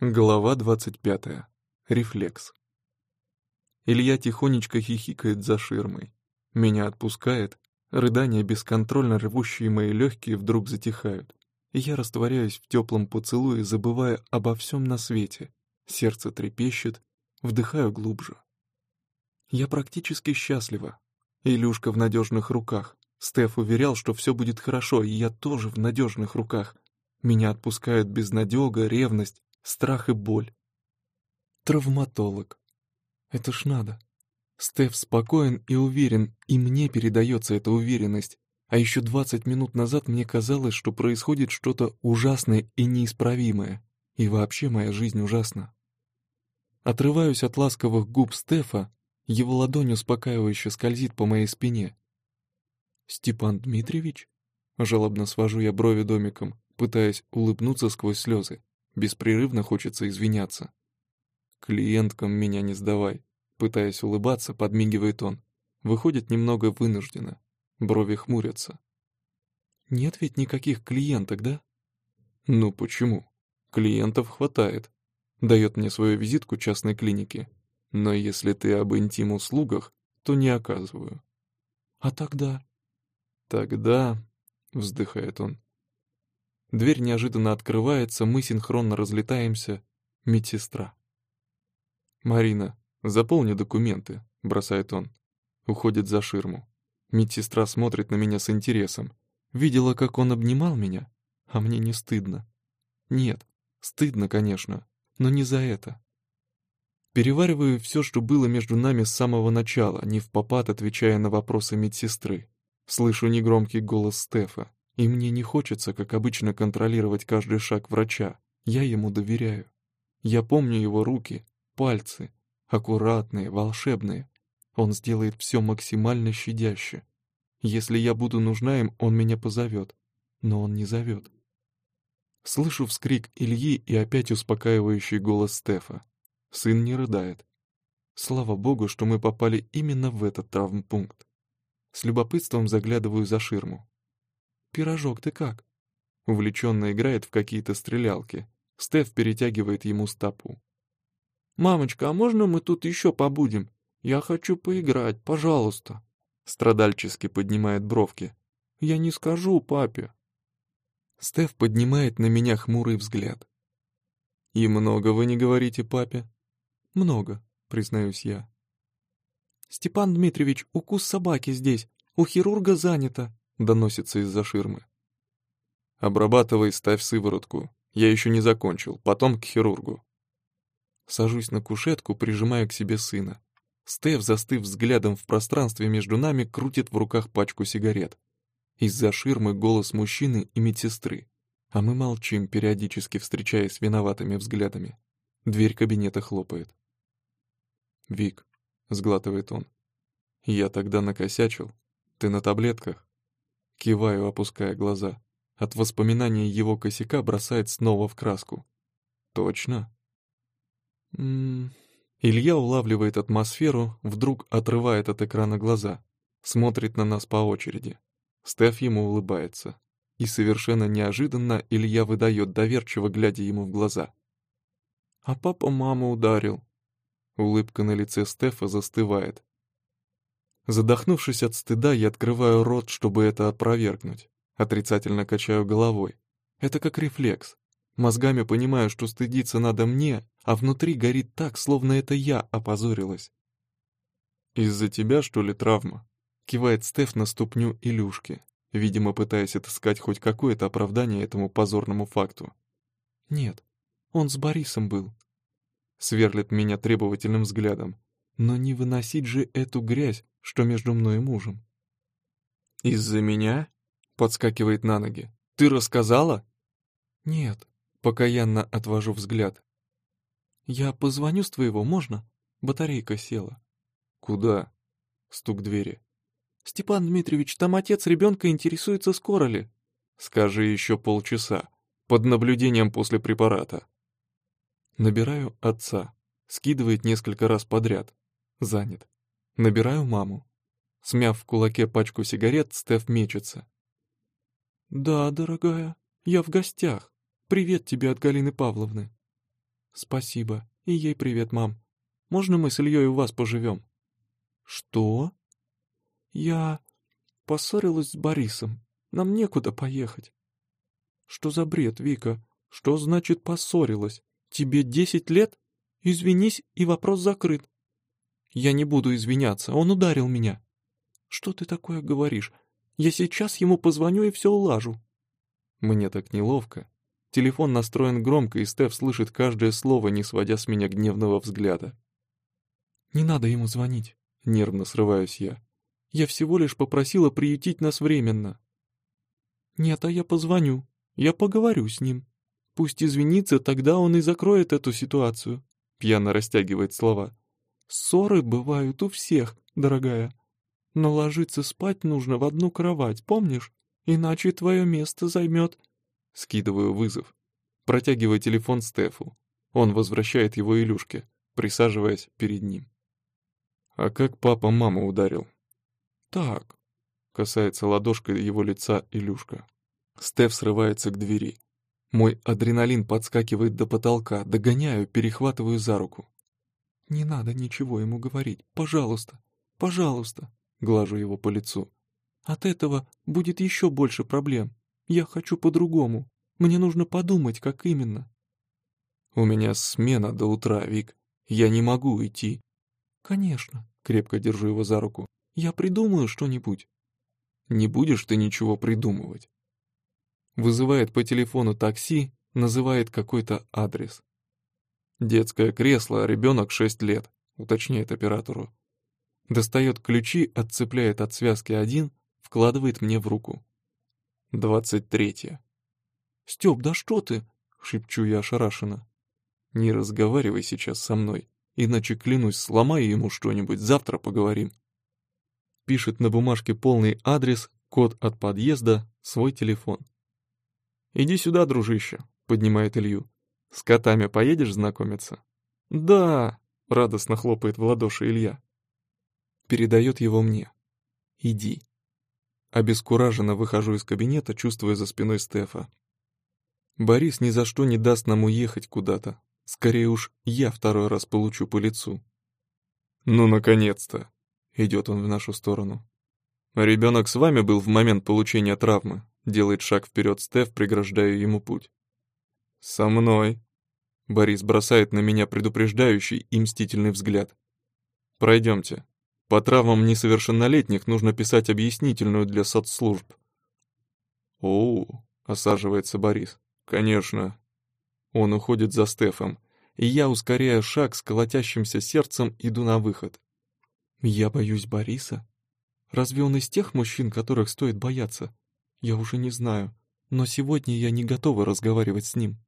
Глава 25. Рефлекс. Илья тихонечко хихикает за ширмой. Меня отпускает, рыдания бесконтрольно рвущие мои легкие вдруг затихают. И я растворяюсь в теплом поцелуе, забывая обо всем на свете. Сердце трепещет, вдыхаю глубже. Я практически счастлива. Илюшка в надежных руках. Стеф уверял, что все будет хорошо, и я тоже в надежных руках. Меня отпускают безнадега, ревность, страх и боль. Травматолог. Это ж надо. Стеф спокоен и уверен, и мне передается эта уверенность. А еще двадцать минут назад мне казалось, что происходит что-то ужасное и неисправимое. И вообще моя жизнь ужасна. Отрываюсь от ласковых губ Стефа, его ладонь успокаивающе скользит по моей спине. «Степан Дмитриевич?» Жалобно свожу я брови домиком, пытаясь улыбнуться сквозь слезы. Беспрерывно хочется извиняться. «Клиенткам меня не сдавай», пытаясь улыбаться, подмигивает он. Выходит немного вынужденно. Брови хмурятся. «Нет ведь никаких клиенток, да?» «Ну почему? Клиентов хватает. Дает мне свою визитку частной клиники. Но если ты об интим-услугах, то не оказываю». «А тогда?» «Тогда...» — вздыхает он. Дверь неожиданно открывается, мы синхронно разлетаемся. Медсестра. «Марина, заполни документы», — бросает он. Уходит за ширму. Медсестра смотрит на меня с интересом. Видела, как он обнимал меня? А мне не стыдно. Нет, стыдно, конечно, но не за это. Перевариваю все, что было между нами с самого начала, не в попад отвечая на вопросы медсестры. Слышу негромкий голос Стефа. И мне не хочется, как обычно, контролировать каждый шаг врача. Я ему доверяю. Я помню его руки, пальцы, аккуратные, волшебные. Он сделает все максимально щадяще. Если я буду нужна им, он меня позовет. Но он не зовет. Слышу вскрик Ильи и опять успокаивающий голос Стефа. Сын не рыдает. Слава богу, что мы попали именно в этот травмпункт. С любопытством заглядываю за ширму. «Пирожок, ты как?» Увлеченно играет в какие-то стрелялки. Стеф перетягивает ему стопу. «Мамочка, а можно мы тут еще побудем? Я хочу поиграть, пожалуйста!» Страдальчески поднимает бровки. «Я не скажу папе!» Стеф поднимает на меня хмурый взгляд. «И много вы не говорите папе?» «Много», признаюсь я. «Степан Дмитриевич, укус собаки здесь. У хирурга занято», доносится из-за ширмы. «Обрабатывай, ставь сыворотку. Я еще не закончил, потом к хирургу». Сажусь на кушетку, прижимая к себе сына. Стеф, застыв взглядом в пространстве между нами, крутит в руках пачку сигарет. Из-за ширмы голос мужчины и медсестры. А мы молчим, периодически встречаясь виноватыми взглядами. Дверь кабинета хлопает. «Вик», — сглатывает он, — «я тогда накосячил. Ты на таблетках?» Киваю, опуская глаза. От воспоминания его косяка бросает снова в краску. «Точно?» М -м -м. Илья улавливает атмосферу, вдруг отрывает от экрана глаза, смотрит на нас по очереди. Стеф ему улыбается. И совершенно неожиданно Илья выдает, доверчиво глядя ему в глаза. «А папа маму ударил». Улыбка на лице Стефа застывает. Задохнувшись от стыда, я открываю рот, чтобы это опровергнуть. Отрицательно качаю головой. Это как рефлекс. Мозгами понимаю, что стыдиться надо мне, а внутри горит так, словно это я опозорилась. «Из-за тебя, что ли, травма?» Кивает Стеф на ступню Илюшки, видимо, пытаясь отыскать хоть какое-то оправдание этому позорному факту. «Нет, он с Борисом был». Сверлит меня требовательным взглядом. Но не выносить же эту грязь, что между мной и мужем. «Из-за меня?» — подскакивает на ноги. «Ты рассказала?» «Нет», — покаянно отвожу взгляд. «Я позвоню с твоего, можно? Батарейка села». «Куда?» — стук двери. «Степан Дмитриевич, там отец ребенка интересуется, скоро ли?» «Скажи еще полчаса. Под наблюдением после препарата». Набираю отца. Скидывает несколько раз подряд. Занят. Набираю маму. Смяв в кулаке пачку сигарет, Стеф мечется. «Да, дорогая, я в гостях. Привет тебе от Галины Павловны». Спасибо. И ей привет, мам. Можно мы с Ильей у вас поживем? Что? Я поссорилась с Борисом. Нам некуда поехать. Что за бред, Вика? Что значит поссорилась? Тебе десять лет? Извинись, и вопрос закрыт. Я не буду извиняться, он ударил меня. Что ты такое говоришь? Я сейчас ему позвоню и все улажу. Мне так неловко. Телефон настроен громко, и Стеф слышит каждое слово, не сводя с меня гневного взгляда. «Не надо ему звонить», — нервно срываюсь я. «Я всего лишь попросила приютить нас временно». «Нет, а я позвоню. Я поговорю с ним. Пусть извинится, тогда он и закроет эту ситуацию», — пьяно растягивает слова. «Ссоры бывают у всех, дорогая. Но ложиться спать нужно в одну кровать, помнишь? Иначе твое место займет...» Скидываю вызов. Протягиваю телефон Стефу. Он возвращает его Илюшке, присаживаясь перед ним. «А как папа маму ударил?» «Так», — касается ладошкой его лица Илюшка. Стеф срывается к двери. Мой адреналин подскакивает до потолка, догоняю, перехватываю за руку. «Не надо ничего ему говорить, пожалуйста, пожалуйста», — глажу его по лицу. «От этого будет еще больше проблем. Я хочу по-другому. Мне нужно подумать, как именно». «У меня смена до утра, Вик. Я не могу идти». «Конечно», — крепко держу его за руку. «Я придумаю что-нибудь». «Не будешь ты ничего придумывать». Вызывает по телефону такси, называет какой-то адрес. Детское кресло, а ребенок 6 лет, уточняет оператору. Достает ключи, отцепляет от связки один, вкладывает мне в руку. Двадцать третье. «Стёп, да что ты?» — шепчу я ошарашенно. «Не разговаривай сейчас со мной, иначе, клянусь, сломаю ему что-нибудь, завтра поговорим». Пишет на бумажке полный адрес, код от подъезда, свой телефон. «Иди сюда, дружище», — поднимает Илью. «С котами поедешь знакомиться?» «Да», — радостно хлопает в ладоши Илья. Передает его мне. «Иди». Обескураженно выхожу из кабинета, чувствуя за спиной Стефа. Борис ни за что не даст нам уехать куда-то. Скорее уж, я второй раз получу по лицу. «Ну, наконец-то!» — идет он в нашу сторону. «Ребенок с вами был в момент получения травмы?» — делает шаг вперед Стеф, преграждая ему путь. «Со мной!» — Борис бросает на меня предупреждающий и мстительный взгляд. «Пройдемте». По травмам несовершеннолетних нужно писать объяснительную для соцслужб. О, осаживается Борис. Конечно. Он уходит за Стефом, и я, ускоряя шаг с колотящимся сердцем, иду на выход. Я боюсь Бориса? Разве он из тех мужчин, которых стоит бояться? Я уже не знаю, но сегодня я не готова разговаривать с ним.